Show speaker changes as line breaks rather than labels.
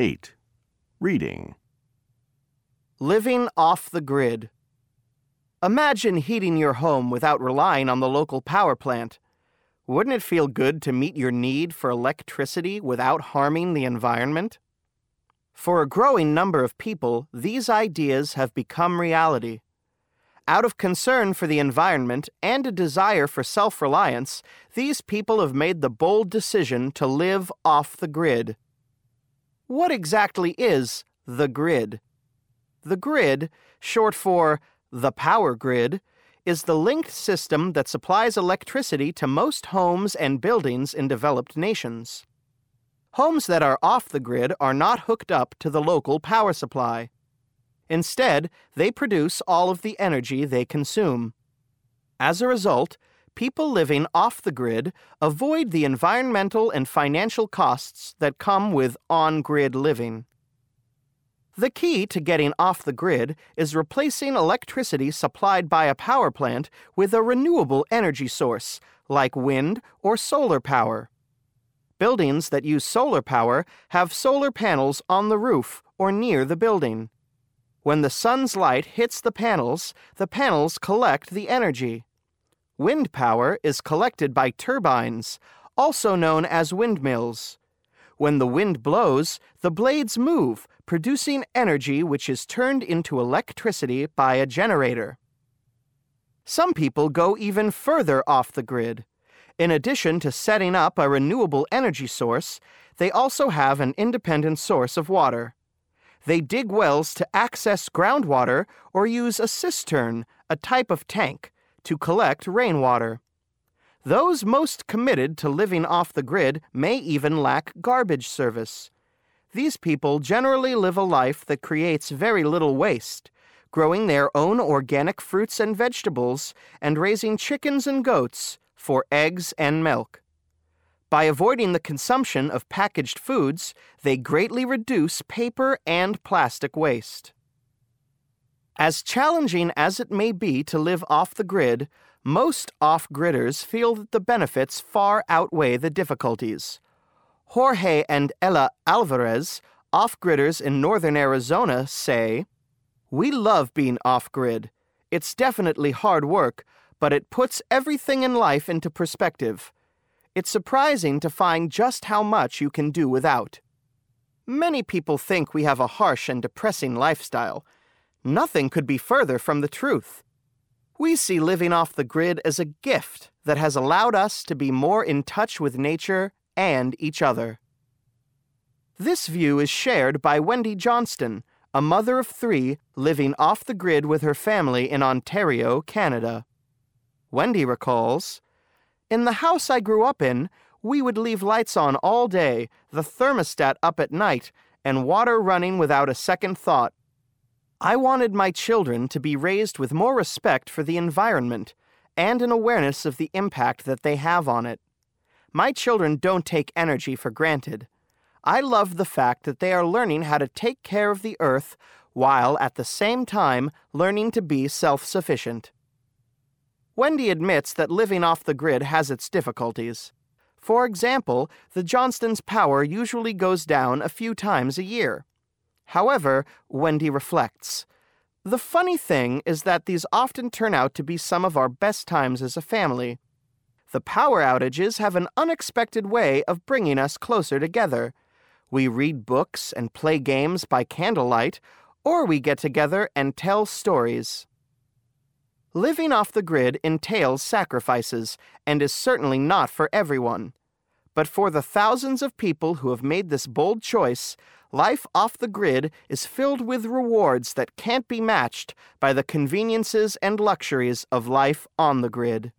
8. Reading.
Living off the grid. Imagine heating your home without relying on the local power plant. Wouldn't it feel good to meet your need for electricity without harming the environment? For a growing number of people, these ideas have become reality. Out of concern for the environment and a desire for self reliance, these people have made the bold decision to live off the grid. What exactly is the grid? The grid, short for the power grid, is the linked system that supplies electricity to most homes and buildings in developed nations. Homes that are off the grid are not hooked up to the local power supply. Instead, they produce all of the energy they consume. As a result, people living off the grid avoid the environmental and financial costs that come with on grid living. The key to getting off the grid is replacing electricity supplied by a power plant with a renewable energy source, like wind or solar power. Buildings that use solar power have solar panels on the roof or near the building. When the sun's light hits the panels, the panels collect the energy. Wind power is collected by turbines, also known as windmills. When the wind blows, the blades move, producing energy which is turned into electricity by a generator. Some people go even further off the grid. In addition to setting up a renewable energy source, they also have an independent source of water. They dig wells to access groundwater or use a cistern, a type of tank, to collect rainwater. Those most committed to living off the grid may even lack garbage service. These people generally live a life that creates very little waste, growing their own organic fruits and vegetables and raising chickens and goats for eggs and milk. By avoiding the consumption of packaged foods, they greatly reduce paper and plastic waste. As challenging as it may be to live off the grid, most off gridders feel that the benefits far outweigh the difficulties. Jorge and Ella Alvarez, off gridders in northern Arizona, say, We love being off grid. It's definitely hard work, but it puts everything in life into perspective. It's surprising to find just how much you can do without. Many people think we have a harsh and depressing lifestyle. Nothing could be further from the truth. We see living off the grid as a gift that has allowed us to be more in touch with nature and each other. This view is shared by Wendy Johnston, a mother of three living off the grid with her family in Ontario, Canada. Wendy recalls In the house I grew up in, we would leave lights on all day, the thermostat up at night, and water running without a second thought. I wanted my children to be raised with more respect for the environment and an awareness of the impact that they have on it. My children don't take energy for granted. I love the fact that they are learning how to take care of the earth while at the same time learning to be self sufficient. Wendy admits that living off the grid has its difficulties. For example, the Johnstons' power usually goes down a few times a year. However, Wendy reflects, the funny thing is that these often turn out to be some of our best times as a family. The power outages have an unexpected way of bringing us closer together. We read books and play games by candlelight, or we get together and tell stories. Living off the grid entails sacrifices and is certainly not for everyone. But for the thousands of people who have made this bold choice, life off the grid is filled with rewards that can't be matched by the conveniences and luxuries of life on the grid.